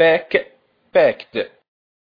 pack, packed